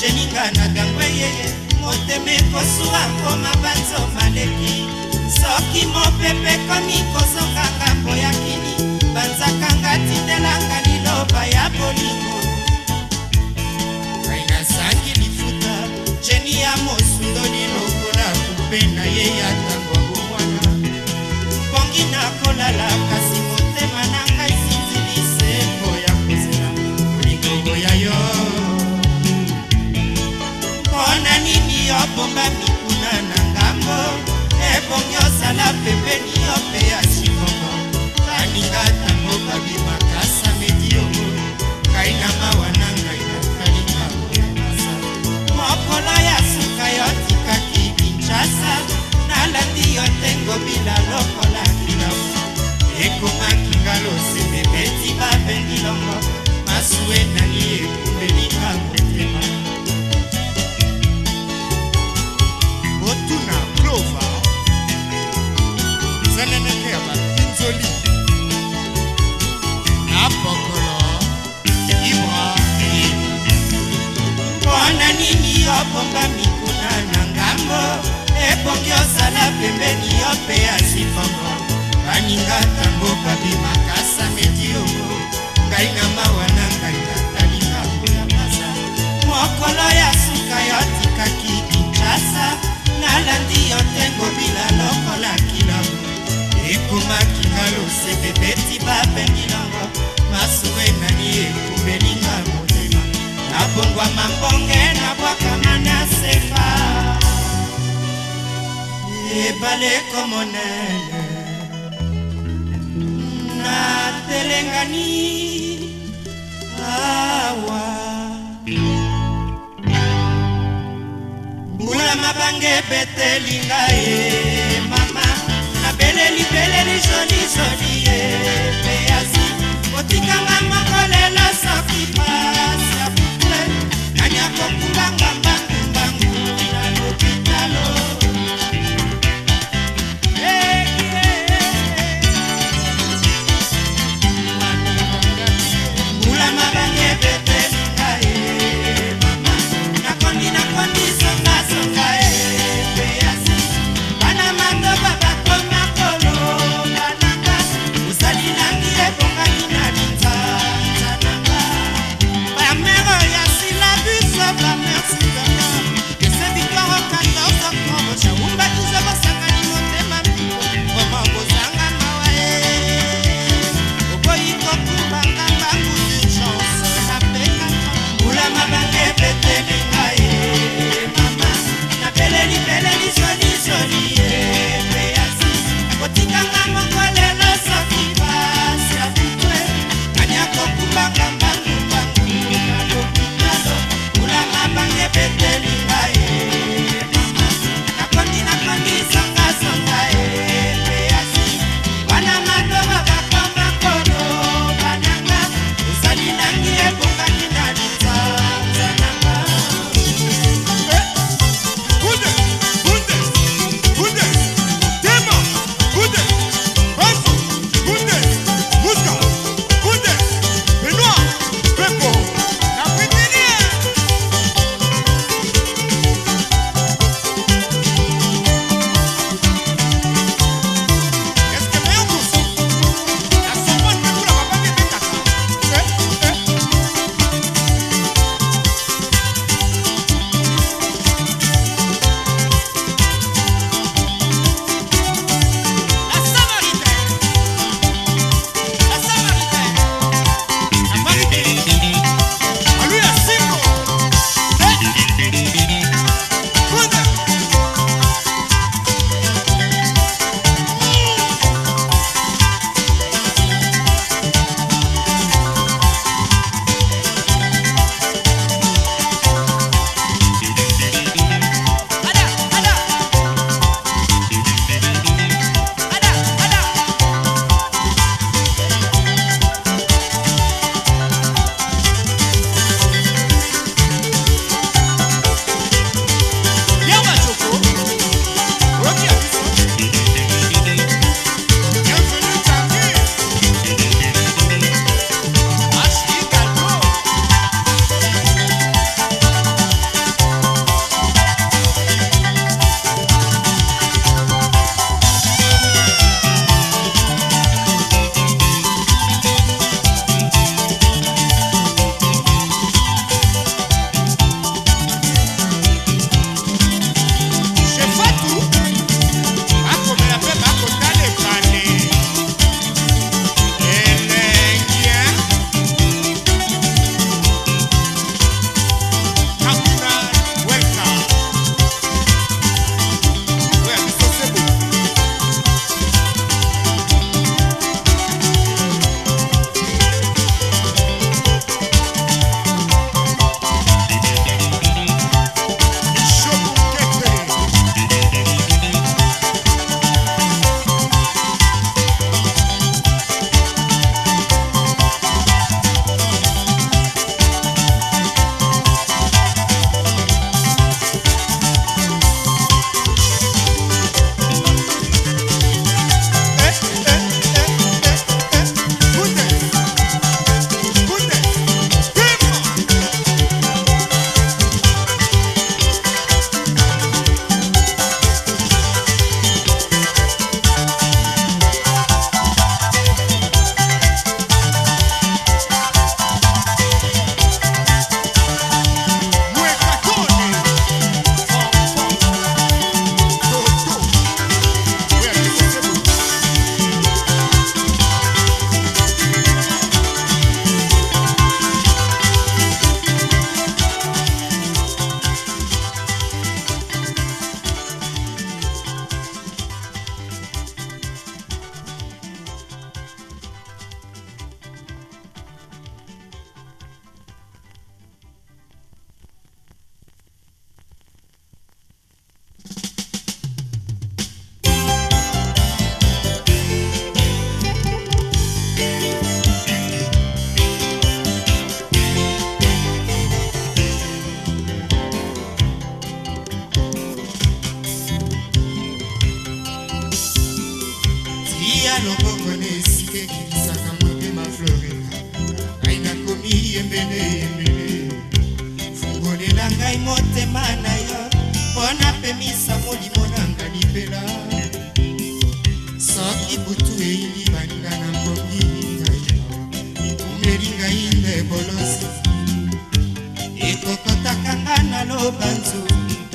jeninga na gango eyeye motema ekosuwa koma banzo maleki soki mopepe komi kozonganga mpo ya kini banzakanga tindelanga liloba ya bolingo ngai nasangi lifuta jeni ya mosundoli lokola kupe na ye ya ntango bomwana bongi nakolala kasi motema na ngai sinzilise mpo ya kozela bolingo ya yo yo obomba mikuna na ngambo ebongi osala pepeni yo mpe ya sikoko kaninga tango babimaka samediomo ngai na mawa na ngai nakalinga koyebasa mokolo ya suka yo tikaki kinshasa nalandi yo ntengo bila lokola kilafu ekomaki ngalosi bebeti babengi longo masuwe nani ekumbelika kotema ebale komonene natelengani awa mbula mabange ebeteli ngai ye mama nabeleli beleli sonisoni ye peyasi kotikanga moko lelo soki pasi apuple nani akokunganga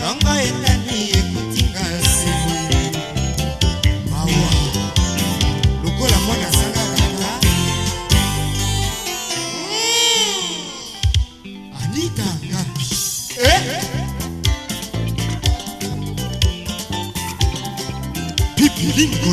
ntongo endani ekutinga nsima mawa lokola mwana asanga kaka hmm. anita ngapi pipilingo eh?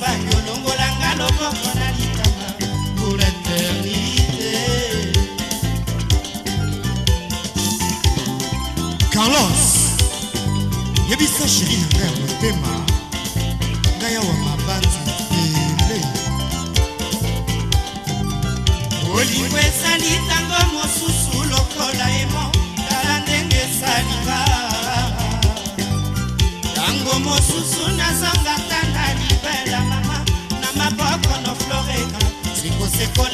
bangi olongolanga loboko na litama pour eternité carlos yebisa sheri na ngai ya motema ngai awa mabanzi ele olingo esali ntango mosusu lokola emo tala ndenge esalika ntango mosusu nazangata Si sin consejo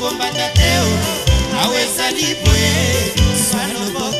bombaka te o awo ezali boye sano boko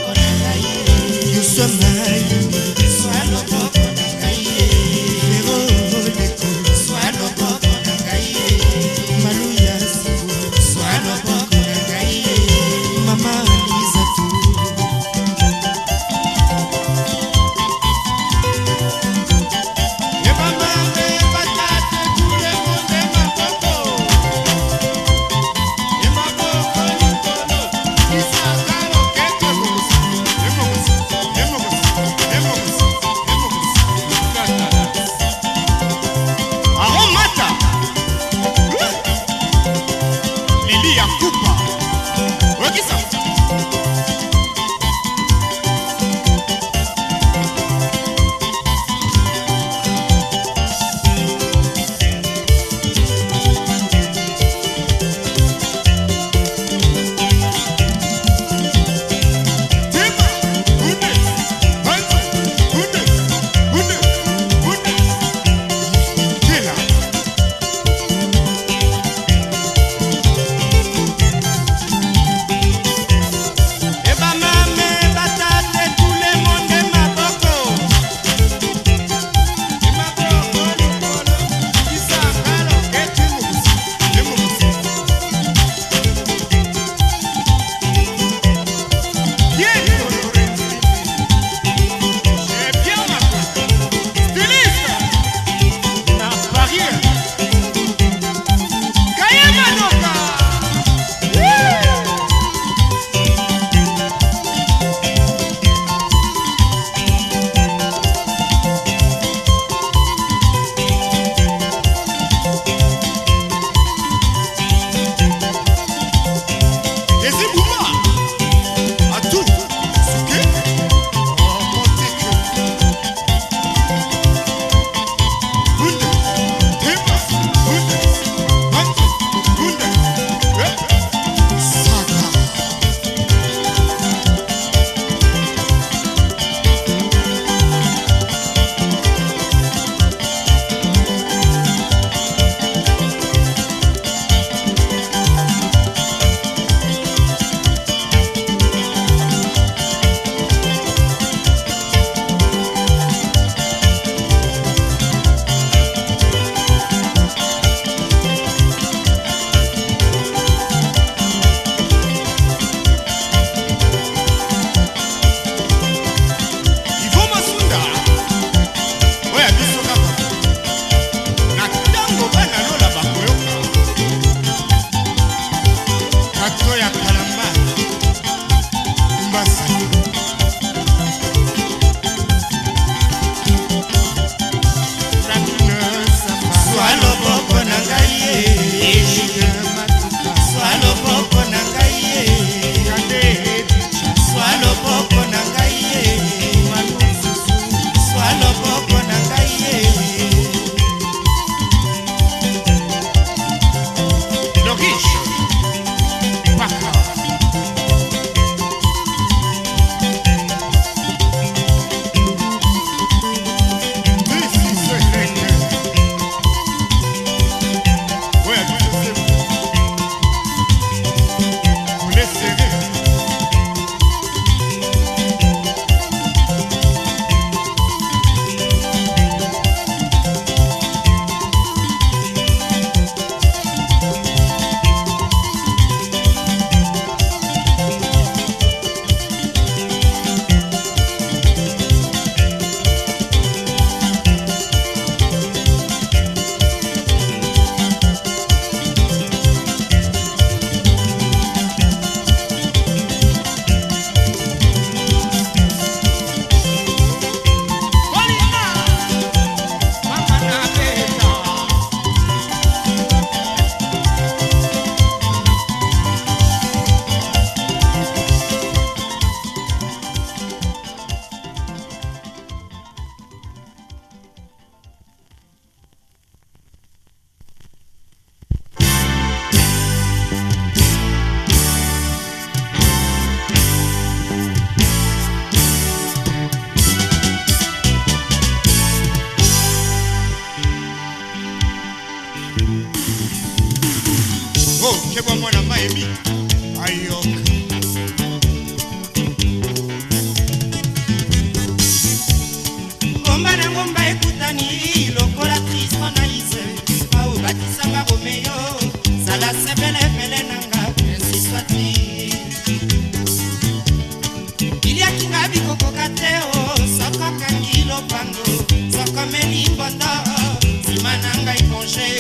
osalaki nga bikokoka te o soko kangi lopango soko meli mbondo nsima na ngai konge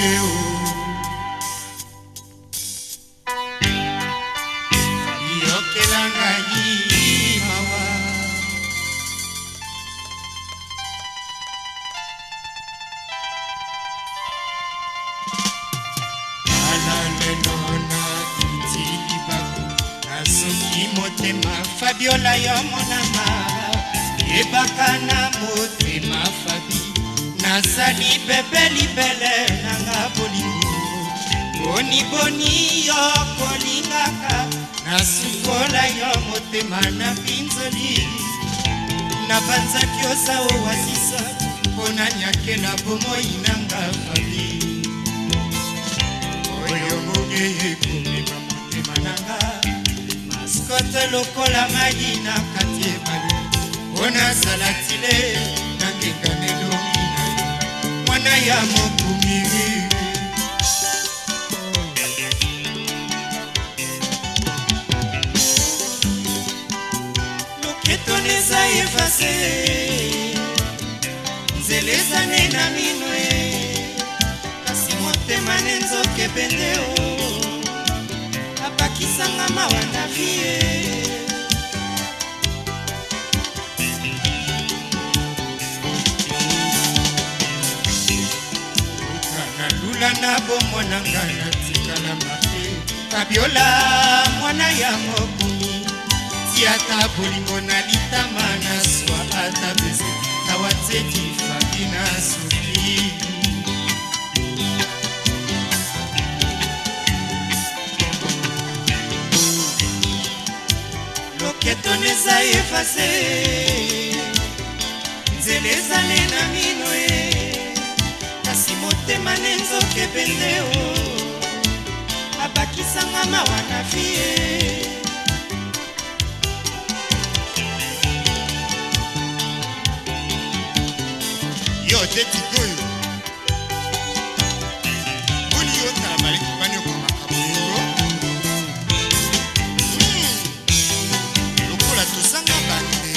eu etonesa efase nzela ezane na mino e kasi motema ne nzoke bende o apakisanga mawa na vie lula na bomwananga natikala mabe kabiola mwana ya moko soki ata bolingo na litama na swa ata bese tawateki faki na soki loketone eza efase nzela ezale na mino ye kasi motema ne nzoke pende o abakisanga mawa na vie atlétique oyo mponi yotala baleki baniokoma kabongo hmm. lokola tozanga bane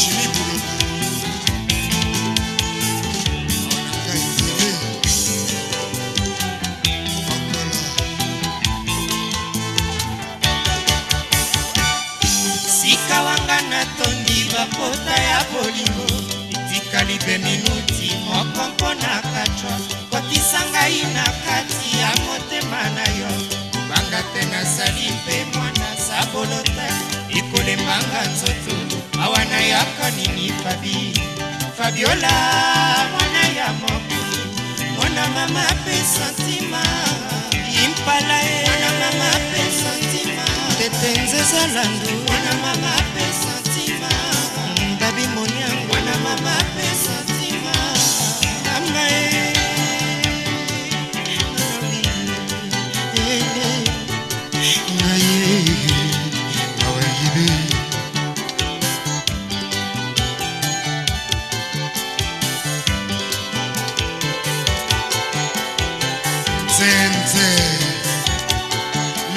jimi boloko awananga ebele komakola sikalanga na toni pota ya bolingo etikali pe minuti moko mpona katwa kotisa ngai na kati ya motema na yo libanga te nasali mpe mwana sabolo te ekolembanga nzoto awa nayaka nini fabi fabiola mwana ya mokili mwana mama mpe santima impala e mwana mama mpe santima tete nzeza landu mwana mama mpe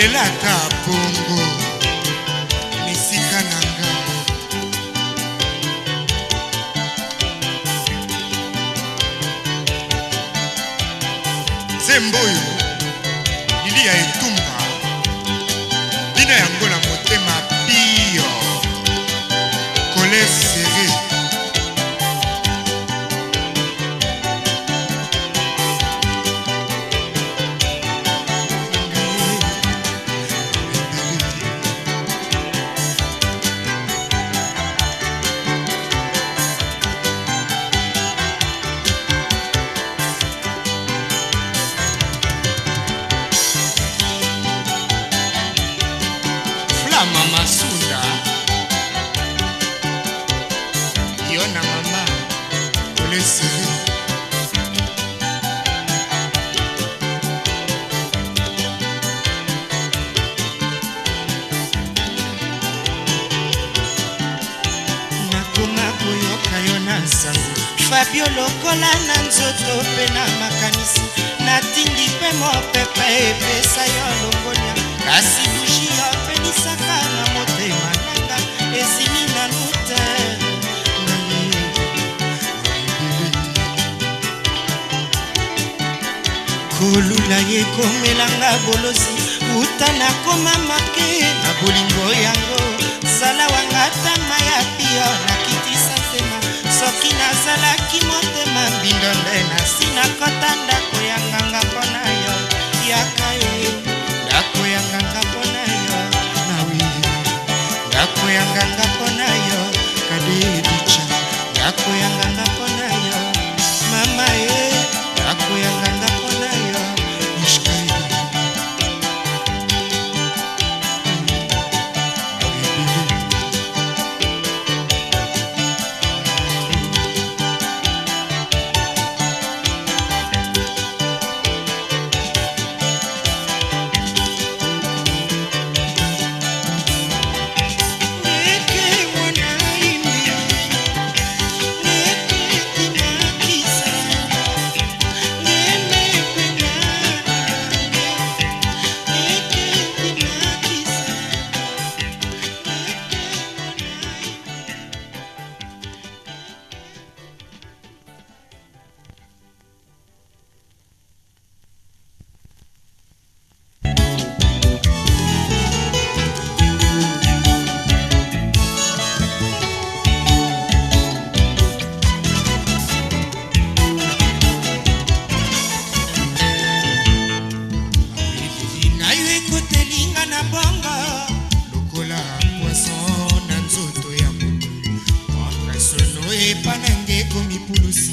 nalelaka bongo esika na nga nzembo oyo lilia matama ya pio nakitisa nsema soki nazalaki motema mbindo nde nasi nakota ndako ya nganga mpo na yo yaka ye ndako ya nganga mpo na yo nawi ndako ya nganga mpo na yo kadedica ndako ya nganga mpo círculos